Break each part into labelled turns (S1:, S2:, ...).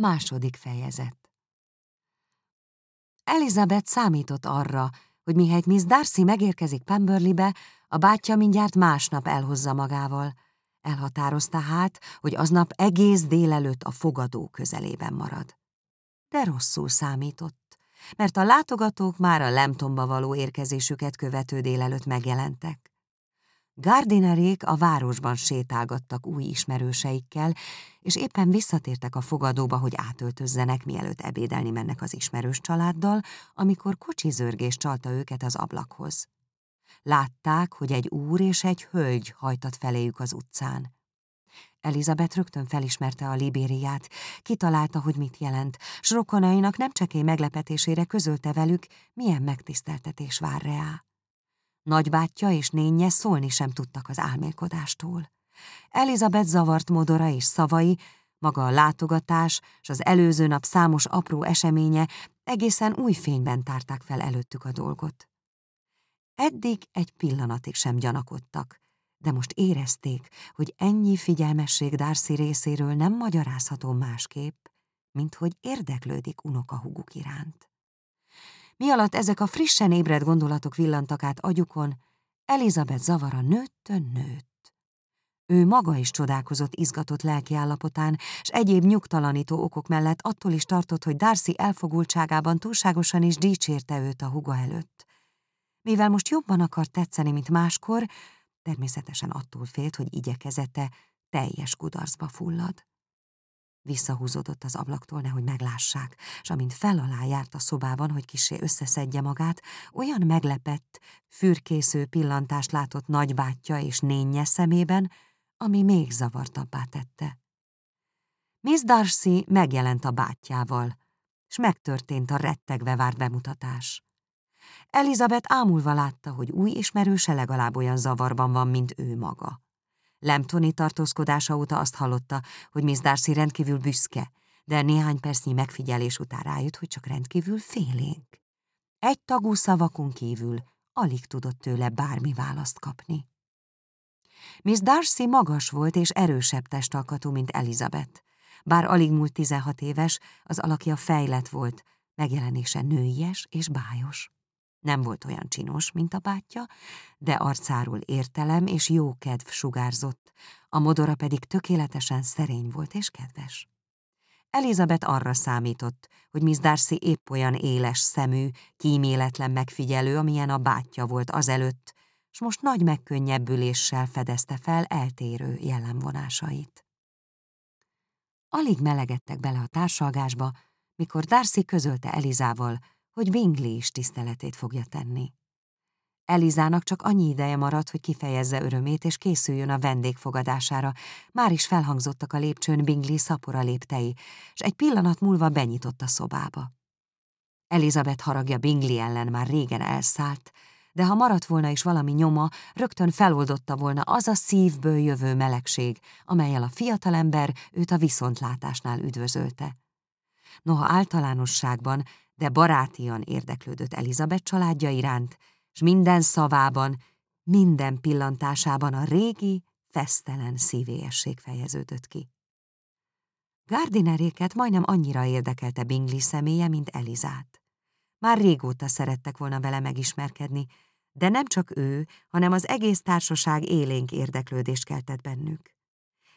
S1: Második fejezet Elizabeth számított arra, hogy mihelyt Miss Darcy megérkezik Pemberleybe, a bátyja mindjárt másnap elhozza magával. Elhatározta hát, hogy aznap egész délelőtt a fogadó közelében marad. De rosszul számított, mert a látogatók már a Lemtomba való érkezésüket követő délelőtt megjelentek. Gardinerék a városban sétálgattak új ismerőseikkel, és éppen visszatértek a fogadóba, hogy átöltözzenek, mielőtt ebédelni mennek az ismerős családdal, amikor kocsizörgés csalta őket az ablakhoz. Látták, hogy egy úr és egy hölgy hajtat feléjük az utcán. Elizabeth rögtön felismerte a libériát, kitalálta, hogy mit jelent, s rokonainak nem csekély meglepetésére közölte velük, milyen megtiszteltetés vár reá. Nagybátyja és nénye szólni sem tudtak az álmélkodástól. Elizabeth zavart modora és szavai, maga a látogatás és az előző nap számos apró eseménye egészen új fényben tárták fel előttük a dolgot. Eddig egy pillanatig sem gyanakodtak, de most érezték, hogy ennyi figyelmesség Darcy részéről nem magyarázható másképp, mint hogy érdeklődik unokahuguk iránt. Mi alatt ezek a frissen ébredt gondolatok villantak át agyukon, Elizabeth zavara nőttön nőtt. Ő maga is csodálkozott izgatott lelkiállapotán, s egyéb nyugtalanító okok mellett attól is tartott, hogy Darcy elfogultságában túlságosan is dicsérte őt a huga előtt. Mivel most jobban akart tetszeni, mint máskor, természetesen attól félt, hogy igyekezete teljes kudarcba fullad. Visszahúzódott az ablaktól, nehogy meglássák, és amint fel alá járt a szobában, hogy kisé összeszedje magát, olyan meglepett, fürkésző pillantást látott nagybátyja és nénye szemében, ami még zavartabbá tette. Miss Darcy megjelent a bátyjával, és megtörtént a rettegve várt bemutatás. Elizabeth ámulva látta, hogy új ismerőse legalább olyan zavarban van, mint ő maga. Lemtoni tartózkodása óta azt hallotta, hogy Miss Darcy rendkívül büszke, de néhány percnyi megfigyelés után rájött, hogy csak rendkívül félénk. Egy tagú szavakon kívül alig tudott tőle bármi választ kapni. Miss Darcy magas volt és erősebb testalkatú, mint Elizabeth. Bár alig múlt 16 éves, az alakja fejlett volt, megjelenése nőies és bájos. Nem volt olyan csinos, mint a bátyja, de arcáról értelem és jó kedv sugárzott, a modora pedig tökéletesen szerény volt és kedves. Elizabeth arra számított, hogy Miss Darcy épp olyan éles szemű, kíméletlen megfigyelő, amilyen a bátyja volt azelőtt, s most nagy megkönnyebbüléssel fedezte fel eltérő jellemvonásait. Alig melegedtek bele a társalgásba, mikor Darcy közölte Elizával, hogy Bingley is tiszteletét fogja tenni. Elizának csak annyi ideje maradt, hogy kifejezze örömét és készüljön a vendégfogadására. Már is felhangzottak a lépcsőn Bingley szapora léptei, és egy pillanat múlva benyitott a szobába. Elizabeth haragja Bingley ellen már régen elszállt, de ha maradt volna is valami nyoma, rögtön feloldotta volna az a szívből jövő melegség, amelyel a fiatalember őt a viszontlátásnál üdvözölte. Noha általánosságban de barátian érdeklődött Elizabeth családja iránt, és minden szavában, minden pillantásában a régi, fesztelen szívélyesség fejeződött ki. Gardineréket majdnem annyira érdekelte Bingley személye, mint Elizát. Már régóta szerettek volna vele megismerkedni, de nem csak ő, hanem az egész társaság élénk érdeklődést keltett bennük.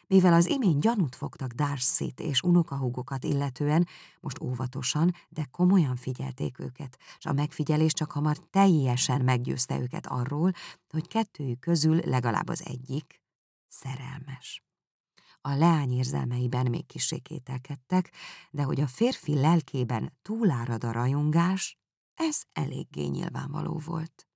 S1: Mivel az imént gyanút fogtak darcy és unokahúgokat illetően, most óvatosan, de komolyan figyelték őket, és a megfigyelés csak hamar teljesen meggyőzte őket arról, hogy kettőjük közül legalább az egyik szerelmes. A leány érzelmeiben még kissé kételkedtek, de hogy a férfi lelkében túlárad a rajongás, ez eléggé nyilvánvaló volt.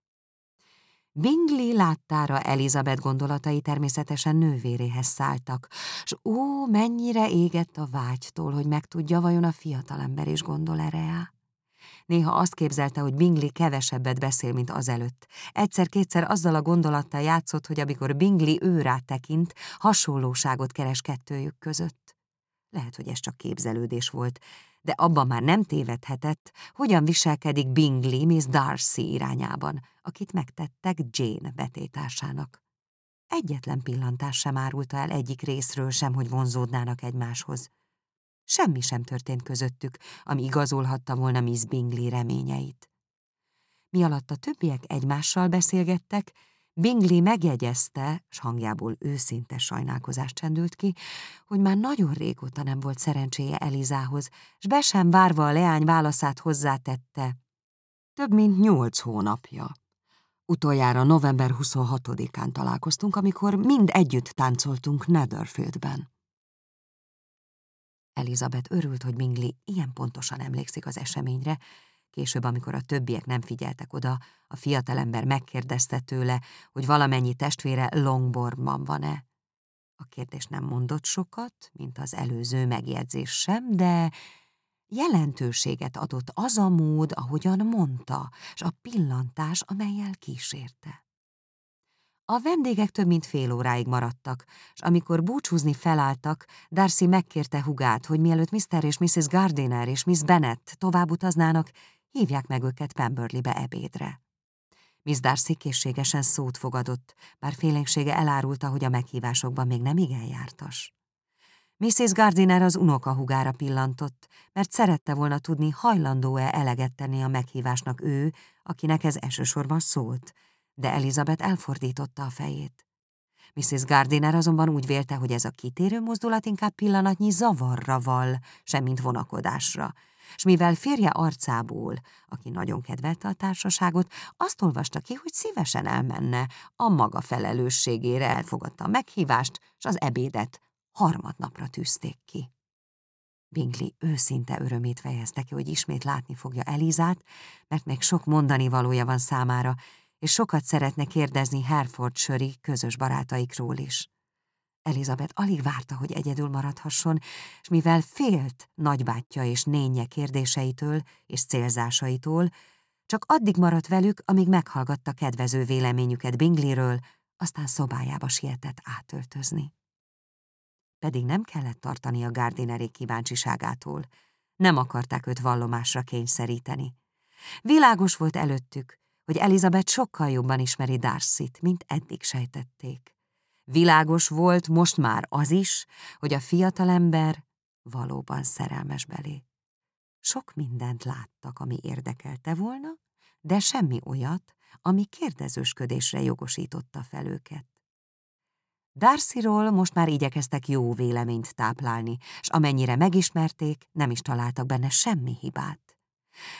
S1: Bingley láttára Elizabeth gondolatai természetesen nővéréhez szálltak, s ó, mennyire égett a vágytól, hogy megtudja, vajon a fiatalember is gondol erre Néha azt képzelte, hogy Bingley kevesebbet beszél, mint azelőtt. Egyszer-kétszer azzal a gondolattal játszott, hogy amikor Bingley őrá tekint, hasonlóságot keres kettőjük között. Lehet, hogy ez csak képzelődés volt, de abban már nem tévedhetett, hogyan viselkedik Bingley Miss Darcy irányában, akit megtettek Jane betétásának. Egyetlen pillantás sem árulta el egyik részről sem, hogy vonzódnának egymáshoz. Semmi sem történt közöttük, ami igazolhatta volna Miss Bingley reményeit. Mi alatt a többiek egymással beszélgettek, Bingley megjegyezte, s hangjából őszinte sajnálkozást csendült ki, hogy már nagyon régóta nem volt szerencséje Elizához, s be sem várva a leány válaszát hozzátette. Több mint nyolc hónapja. Utoljára november 26-án találkoztunk, amikor mind együtt táncoltunk Netherfieldben. Elizabeth örült, hogy Bingley ilyen pontosan emlékszik az eseményre, Később, amikor a többiek nem figyeltek oda, a fiatalember megkérdezte tőle, hogy valamennyi testvére Longbornban van-e. A kérdés nem mondott sokat, mint az előző megjegyzés sem, de jelentőséget adott az a mód, ahogyan mondta, és a pillantás, amelyel kísérte. A vendégek több mint fél óráig maradtak, és amikor búcsúzni felálltak, Darcy megkérte hugát, hogy mielőtt Mr. és Mrs. Gardiner és Miss Bennet tovább utaznának, hívják meg őket Pemberley-be ebédre. Miss Darcy készségesen szót fogadott, bár félénksége elárulta, hogy a meghívásokban még nem igen jártas. Mrs. Gardiner az unokahugára pillantott, mert szerette volna tudni, hajlandó-e eleget tenni a meghívásnak ő, akinek ez elsősorban szólt, de Elizabeth elfordította a fejét. Mrs. Gardiner azonban úgy vélte, hogy ez a kitérő mozdulat inkább pillanatnyi zavarra val, semmint vonakodásra, és mivel férje arcából, aki nagyon kedvelte a társaságot, azt olvasta ki, hogy szívesen elmenne, a maga felelősségére elfogadta a meghívást, és az ebédet harmadnapra tűzték ki. Bingley őszinte örömét fejezte ki, hogy ismét látni fogja Elizát, mert még sok mondani valója van számára, és sokat szeretne kérdezni Herefordshire közös barátaikról is. Elizabeth alig várta, hogy egyedül maradhasson, és mivel félt nagybátyja és nénye kérdéseitől és célzásaitól, csak addig maradt velük, amíg meghallgatta kedvező véleményüket Bingleyről, aztán szobájába sietett átöltözni. Pedig nem kellett tartani a Gardinerék kíváncsiságától, nem akarták őt vallomásra kényszeríteni. Világos volt előttük, hogy Elizabeth sokkal jobban ismeri Darcy-t, mint eddig sejtették. Világos volt most már az is, hogy a fiatalember valóban szerelmes belé. Sok mindent láttak, ami érdekelte volna, de semmi olyat, ami kérdezősködésre jogosította fel őket. Darcyról most már igyekeztek jó véleményt táplálni, s amennyire megismerték, nem is találtak benne semmi hibát.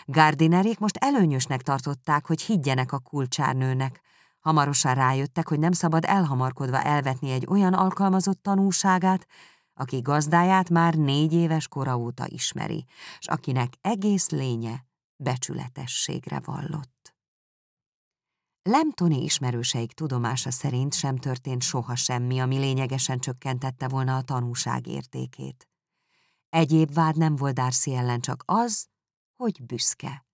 S1: Gardinerék most előnyösnek tartották, hogy higgyenek a kulcsárnőnek, Hamarosan rájöttek, hogy nem szabad elhamarkodva elvetni egy olyan alkalmazott tanúságát, aki gazdáját már négy éves kora óta ismeri, és akinek egész lénye becsületességre vallott. Lemtoni ismerőseik tudomása szerint sem történt soha semmi, ami lényegesen csökkentette volna a tanúság értékét. Egyéb vád nem volt Darcy ellen csak az, hogy büszke.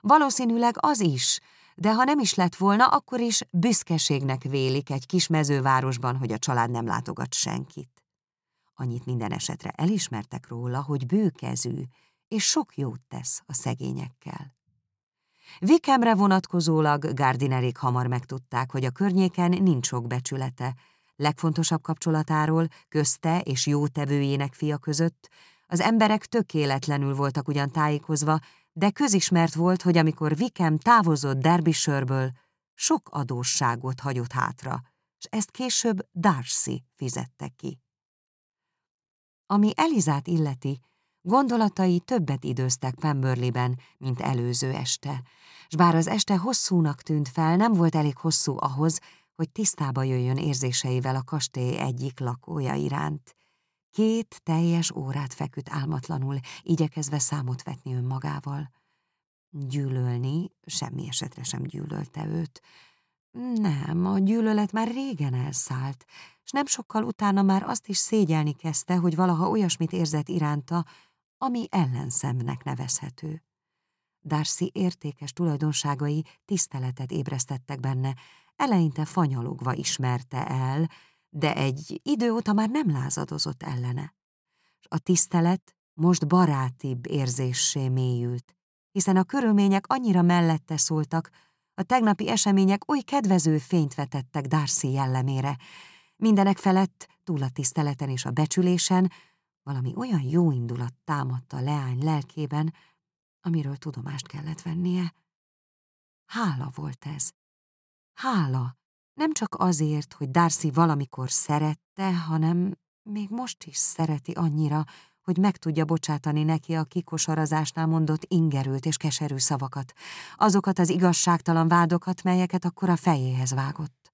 S1: Valószínűleg az is, de ha nem is lett volna, akkor is büszkeségnek vélik egy kis mezővárosban, hogy a család nem látogat senkit. Annyit minden esetre elismertek róla, hogy bőkezű, és sok jót tesz a szegényekkel. Vikemre vonatkozólag Gardinerék hamar megtudták, hogy a környéken nincs sok becsülete. Legfontosabb kapcsolatáról, közte és jótevőjének fia között, az emberek tökéletlenül voltak ugyan tájékozva, de közismert volt, hogy amikor Vikem távozott Derbysörből, sok adósságot hagyott hátra, és ezt később Darcy fizette ki. Ami Elizát illeti, gondolatai többet időztek Pemberleyben, mint előző este, s bár az este hosszúnak tűnt fel, nem volt elég hosszú ahhoz, hogy tisztába jöjjön érzéseivel a kastély egyik lakója iránt. Két teljes órát feküdt álmatlanul, igyekezve számot vetni önmagával. Gyűlölni semmi esetre sem gyűlölte őt. Nem, a gyűlölet már régen elszállt, és nem sokkal utána már azt is szégyelni kezdte, hogy valaha olyasmit érzett iránta, ami ellenszemnek nevezhető. Darcy értékes tulajdonságai tiszteletet ébresztettek benne, eleinte fanyalogva ismerte el, de egy idő óta már nem lázadozott ellene. A tisztelet most barátibb érzéssé mélyült, hiszen a körülmények annyira mellette szóltak, a tegnapi események oly kedvező fényt vetettek Darcy jellemére. Mindenek felett, túl a tiszteleten és a becsülésen, Valami olyan jó indulat támadta a leány lelkében, amiről tudomást kellett vennie. Hála volt ez. Hála, nem csak azért, hogy Darcy valamikor szerette, hanem még most is szereti annyira, hogy meg tudja bocsátani neki a kikosarazásnál mondott ingerült és keserű szavakat, azokat az igazságtalan vádokat, melyeket akkor a fejéhez vágott.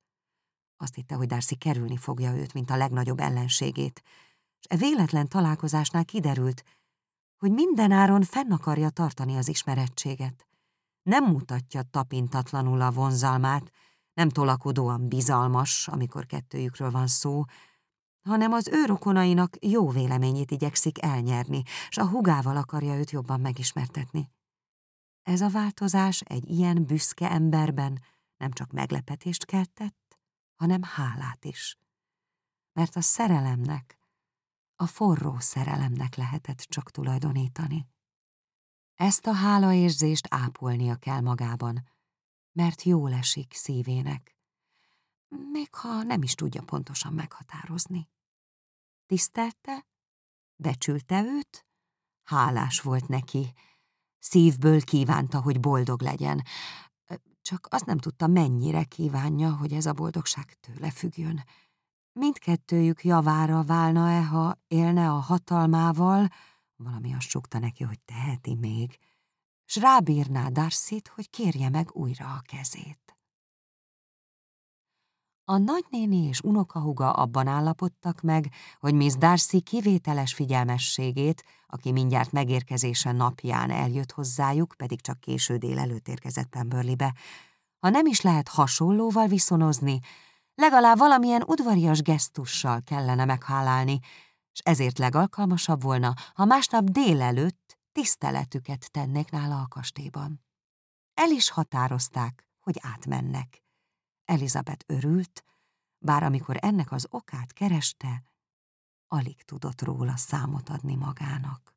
S1: Azt hitte, hogy Darcy kerülni fogja őt, mint a legnagyobb ellenségét, és e véletlen találkozásnál kiderült, hogy mindenáron fenn akarja tartani az ismerettséget. Nem mutatja tapintatlanul a vonzalmát, nem tolakodóan bizalmas, amikor kettőjükről van szó, hanem az ő rokonainak jó véleményét igyekszik elnyerni, s a hugával akarja őt jobban megismertetni. Ez a változás egy ilyen büszke emberben nem csak meglepetést keltett, hanem hálát is. Mert a szerelemnek, a forró szerelemnek lehetett csak tulajdonítani. Ezt a hálaérzést ápolnia kell magában, mert jól esik szívének, még ha nem is tudja pontosan meghatározni. Tisztelte, becsülte őt, hálás volt neki, szívből kívánta, hogy boldog legyen, csak azt nem tudta, mennyire kívánja, hogy ez a boldogság tőle függjön. Mindkettőjük javára válna-e, ha élne a hatalmával, valami azt sokta neki, hogy teheti még, s rábírná darcy hogy kérje meg újra a kezét. A nagynéni és unokahuga abban állapodtak meg, hogy Miss Darcy kivételes figyelmességét, aki mindjárt megérkezése napján eljött hozzájuk, pedig csak késő délelőtt érkezett Pemberleybe, ha nem is lehet hasonlóval viszonozni, legalább valamilyen udvarias gesztussal kellene meghálálni, és ezért legalkalmasabb volna, ha másnap délelőtt tiszteletüket tennék nála a kastélyban. El is határozták, hogy átmennek. Elizabeth örült, bár amikor ennek az okát kereste, alig tudott róla számot adni magának.